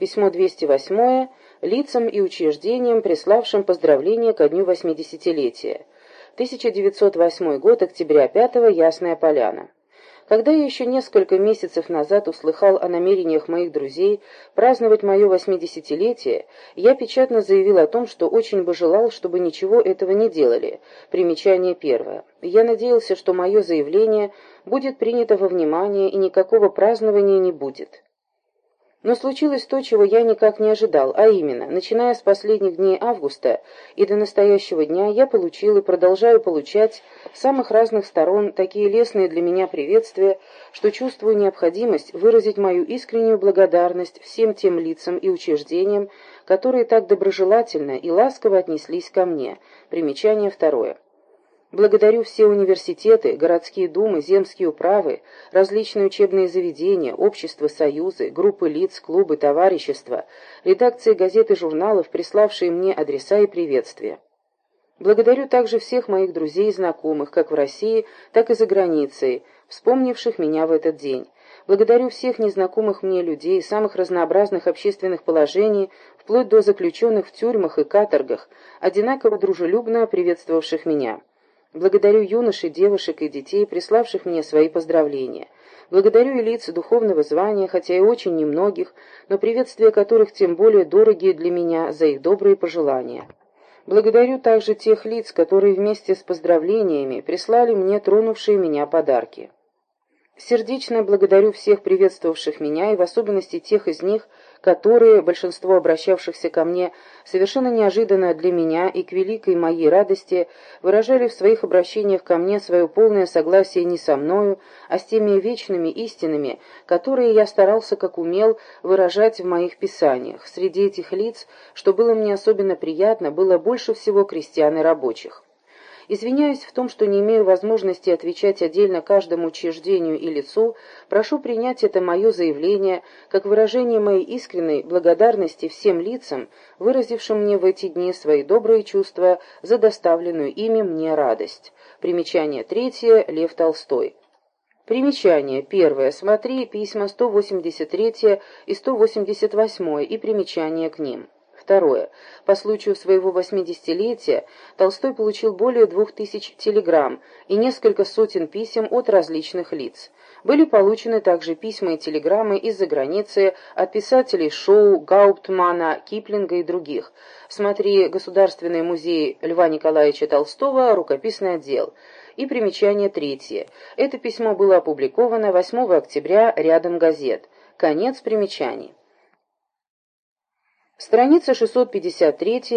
Письмо 208 лицам и учреждениям, приславшим поздравления ко дню 80-летия. 1908 год, октября 5 Ясная Поляна. Когда я еще несколько месяцев назад услыхал о намерениях моих друзей праздновать мое восьмидесятилетие, я печатно заявил о том, что очень бы желал, чтобы ничего этого не делали. Примечание первое. Я надеялся, что мое заявление будет принято во внимание и никакого празднования не будет. Но случилось то, чего я никак не ожидал, а именно, начиная с последних дней августа и до настоящего дня я получил и продолжаю получать с самых разных сторон такие лестные для меня приветствия, что чувствую необходимость выразить мою искреннюю благодарность всем тем лицам и учреждениям, которые так доброжелательно и ласково отнеслись ко мне. Примечание второе. Благодарю все университеты, городские думы, земские управы, различные учебные заведения, общества, союзы, группы лиц, клубы, товарищества, редакции газет и журналов, приславшие мне адреса и приветствия. Благодарю также всех моих друзей и знакомых, как в России, так и за границей, вспомнивших меня в этот день. Благодарю всех незнакомых мне людей, самых разнообразных общественных положений, вплоть до заключенных в тюрьмах и каторгах, одинаково дружелюбно приветствовавших меня. Благодарю юношей, девушек и детей, приславших мне свои поздравления. Благодарю и лиц духовного звания, хотя и очень немногих, но приветствия которых тем более дороги для меня за их добрые пожелания. Благодарю также тех лиц, которые вместе с поздравлениями прислали мне тронувшие меня подарки. Сердечно благодарю всех приветствовавших меня, и в особенности тех из них, которые, большинство обращавшихся ко мне, совершенно неожиданно для меня и к великой моей радости, выражали в своих обращениях ко мне свое полное согласие не со мною, а с теми вечными истинами, которые я старался, как умел, выражать в моих писаниях. Среди этих лиц, что было мне особенно приятно, было больше всего крестьян и рабочих. Извиняюсь в том, что не имею возможности отвечать отдельно каждому учреждению и лицу, прошу принять это мое заявление как выражение моей искренней благодарности всем лицам, выразившим мне в эти дни свои добрые чувства за доставленную ими мне радость. Примечание третье. Лев Толстой. Примечание. Первое. Смотри письма 183 и 188 и примечание к ним. Второе. По случаю своего восьмидесятилетия Толстой получил более двух тысяч телеграмм и несколько сотен писем от различных лиц. Были получены также письма и телеграммы из-за границы от писателей Шоу, Гауптмана, Киплинга и других. Смотри Государственный музей Льва Николаевича Толстого, рукописный отдел. И примечание третье. Это письмо было опубликовано 8 октября рядом газет. Конец примечаний. Страница 653